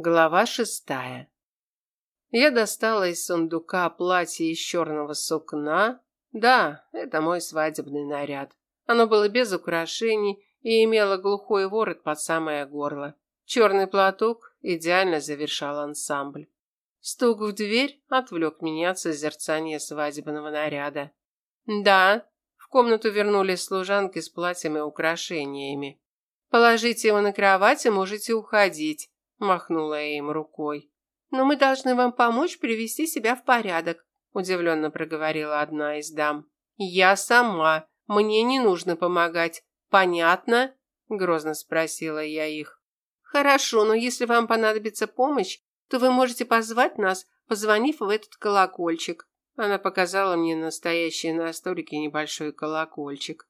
Глава шестая. Я достала из сундука платье из черного сукна. Да, это мой свадебный наряд. Оно было без украшений и имело глухой ворот под самое горло. Черный платок идеально завершал ансамбль. Стук в дверь отвлек меня от созерцания свадебного наряда. Да, в комнату вернулись служанки с платьем и украшениями. Положите его на кровать и можете уходить махнула я им рукой. Но мы должны вам помочь привести себя в порядок, удивленно проговорила одна из дам. Я сама, мне не нужно помогать. Понятно? грозно спросила я их. Хорошо, но если вам понадобится помощь, то вы можете позвать нас, позвонив в этот колокольчик. Она показала мне настоящий на столике небольшой колокольчик.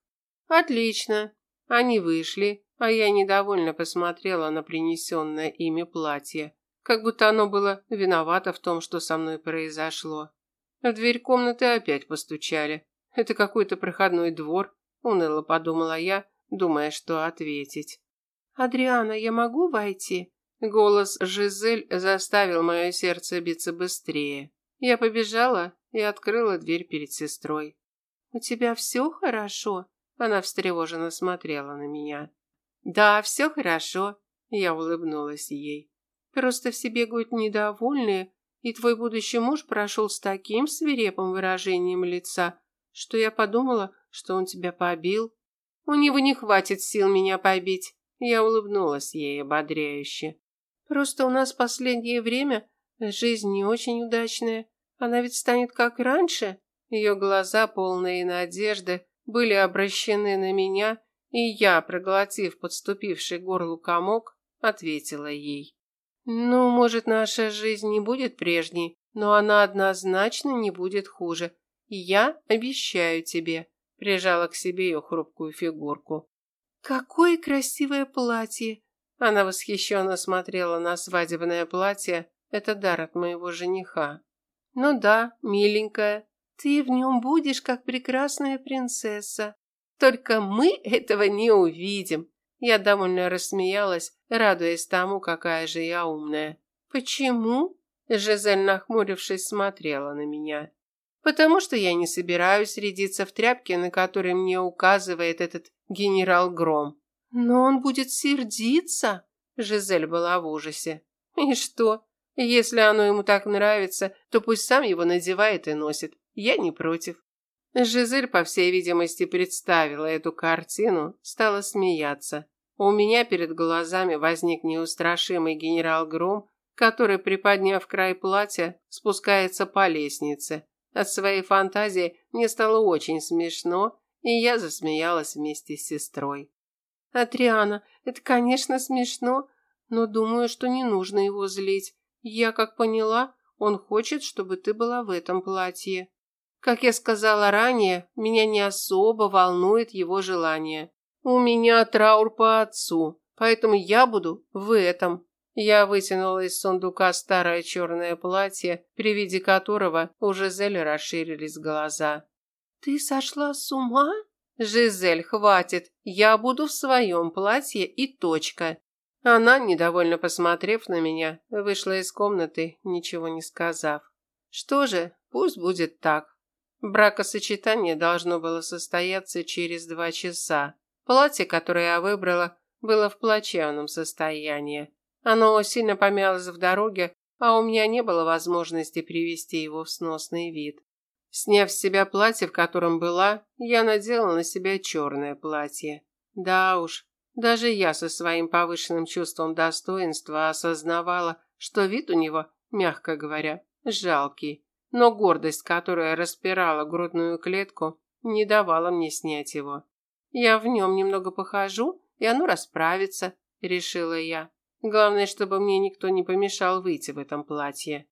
Отлично. Они вышли, а я недовольно посмотрела на принесенное ими платье, как будто оно было виновато в том, что со мной произошло. В дверь комнаты опять постучали. Это какой-то проходной двор, уныло подумала я, думая, что ответить. «Адриана, я могу войти?» Голос Жизель заставил мое сердце биться быстрее. Я побежала и открыла дверь перед сестрой. «У тебя все хорошо?» Она встревоженно смотрела на меня. Да, все хорошо, я улыбнулась ей. Просто все бегают недовольные, и твой будущий муж прошел с таким свирепым выражением лица, что я подумала, что он тебя побил. У него не хватит сил меня побить. Я улыбнулась ей ободряюще. Просто у нас последнее время жизнь не очень удачная. Она ведь станет как раньше. Ее глаза, полные надежды, были обращены на меня, и я, проглотив подступивший горлу комок, ответила ей. «Ну, может, наша жизнь не будет прежней, но она однозначно не будет хуже. Я обещаю тебе», – прижала к себе ее хрупкую фигурку. «Какое красивое платье!» Она восхищенно смотрела на свадебное платье. Это дар от моего жениха. «Ну да, миленькая, ты в нем будешь, как прекрасная принцесса», только мы этого не увидим. Я довольно рассмеялась, радуясь тому, какая же я умная. Почему? Жизель, нахмурившись, смотрела на меня. Потому что я не собираюсь рядиться в тряпке, на которой мне указывает этот генерал Гром. Но он будет сердиться. Жизель была в ужасе. И что? Если оно ему так нравится, то пусть сам его надевает и носит. Я не против. Жизель, по всей видимости, представила эту картину, стала смеяться. У меня перед глазами возник неустрашимый генерал Гром, который, приподняв край платья, спускается по лестнице. От своей фантазии мне стало очень смешно, и я засмеялась вместе с сестрой. «Атриана, это, конечно, смешно, но думаю, что не нужно его злить. Я, как поняла, он хочет, чтобы ты была в этом платье». Как я сказала ранее, меня не особо волнует его желание. У меня траур по отцу, поэтому я буду в этом. Я вытянула из сундука старое черное платье, при виде которого у Жизель расширились глаза. «Ты сошла с ума?» «Жизель, хватит. Я буду в своем платье и точка». Она, недовольно посмотрев на меня, вышла из комнаты, ничего не сказав. «Что же, пусть будет так. Бракосочетание должно было состояться через два часа. Платье, которое я выбрала, было в плачевном состоянии. Оно сильно помялось в дороге, а у меня не было возможности привести его в сносный вид. Сняв с себя платье, в котором была, я надела на себя черное платье. Да уж, даже я со своим повышенным чувством достоинства осознавала, что вид у него, мягко говоря, жалкий но гордость, которая распирала грудную клетку, не давала мне снять его. Я в нем немного похожу, и оно расправится, решила я. Главное, чтобы мне никто не помешал выйти в этом платье.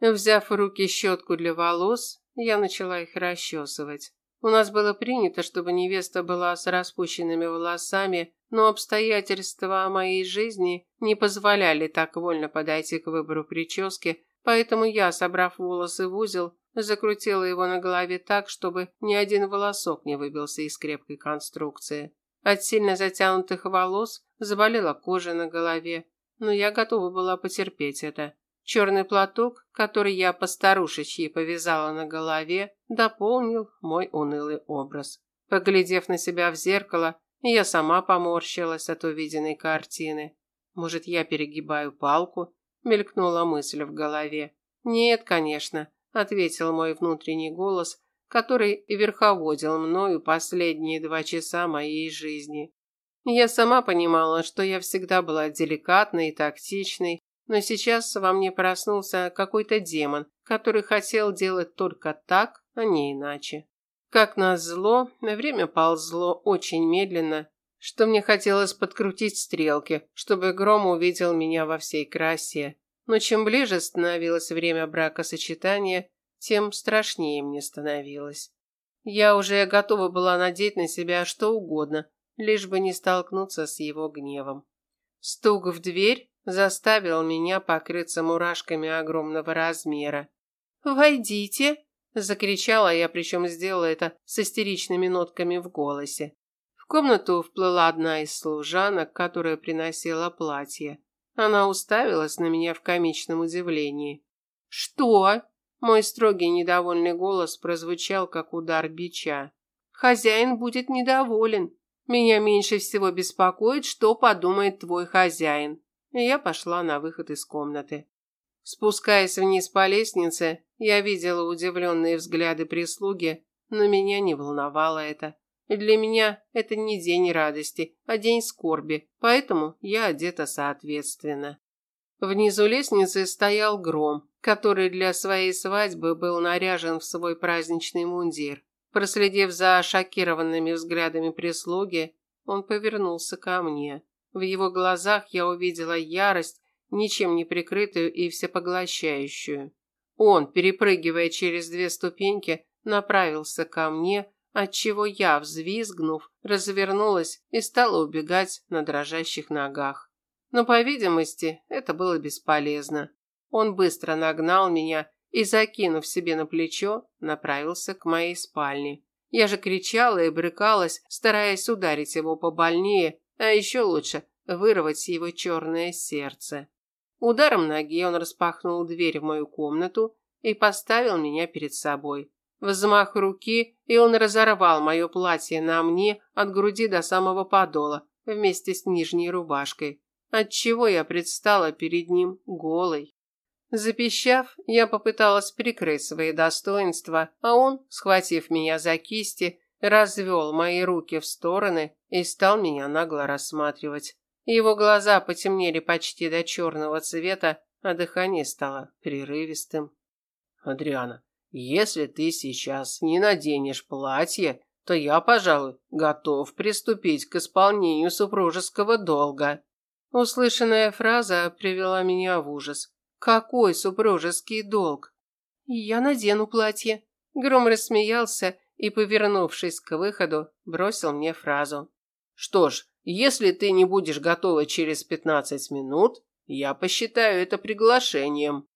Взяв в руки щетку для волос, я начала их расчесывать. У нас было принято, чтобы невеста была с распущенными волосами, но обстоятельства моей жизни не позволяли так вольно подойти к выбору прически, Поэтому я, собрав волосы в узел, закрутила его на голове так, чтобы ни один волосок не выбился из крепкой конструкции. От сильно затянутых волос заболела кожа на голове. но я готова была потерпеть это. Черный платок, который я по старушечьи повязала на голове, дополнил мой унылый образ. Поглядев на себя в зеркало, я сама поморщилась от увиденной картины. Может, я перегибаю палку? Мелькнула мысль в голове. Нет, конечно, ответил мой внутренний голос, который верховодил мною последние два часа моей жизни. Я сама понимала, что я всегда была деликатной и тактичной, но сейчас во мне проснулся какой-то демон, который хотел делать только так, а не иначе. Как назло, время ползло очень медленно, что мне хотелось подкрутить стрелки, чтобы Гром увидел меня во всей красе. Но чем ближе становилось время бракосочетания, тем страшнее мне становилось. Я уже готова была надеть на себя что угодно, лишь бы не столкнуться с его гневом. Стук в дверь заставил меня покрыться мурашками огромного размера. «Войдите!» – закричала я, причем сделала это с истеричными нотками в голосе. Комнату вплыла одна из служанок, которая приносила платье. Она уставилась на меня в комичном удивлении. «Что?» – мой строгий недовольный голос прозвучал, как удар бича. «Хозяин будет недоволен. Меня меньше всего беспокоит, что подумает твой хозяин. И я пошла на выход из комнаты. Спускаясь вниз по лестнице, я видела удивленные взгляды прислуги, но меня не волновало это. Для меня это не день радости, а день скорби, поэтому я одета соответственно. Внизу лестницы стоял гром, который для своей свадьбы был наряжен в свой праздничный мундир. Проследив за шокированными взглядами прислуги, он повернулся ко мне. В его глазах я увидела ярость, ничем не прикрытую и всепоглощающую. Он, перепрыгивая через две ступеньки, направился ко мне, отчего я, взвизгнув, развернулась и стала убегать на дрожащих ногах. Но, по видимости, это было бесполезно. Он быстро нагнал меня и, закинув себе на плечо, направился к моей спальне. Я же кричала и брыкалась, стараясь ударить его побольнее, а еще лучше вырвать его черное сердце. Ударом ноги он распахнул дверь в мою комнату и поставил меня перед собой. Взмах руки, и он разорвал мое платье на мне от груди до самого подола вместе с нижней рубашкой, отчего я предстала перед ним голой. Запищав, я попыталась прикрыть свои достоинства, а он, схватив меня за кисти, развел мои руки в стороны и стал меня нагло рассматривать. Его глаза потемнели почти до черного цвета, а дыхание стало прерывистым. «Адриана, если ты сейчас не наденешь платье, то я, пожалуй, готов приступить к исполнению супружеского долга». Услышанная фраза привела меня в ужас. Какой супружеский долг? Я надену платье. Гром рассмеялся и, повернувшись к выходу, бросил мне фразу. Что ж, если ты не будешь готова через пятнадцать минут, я посчитаю это приглашением.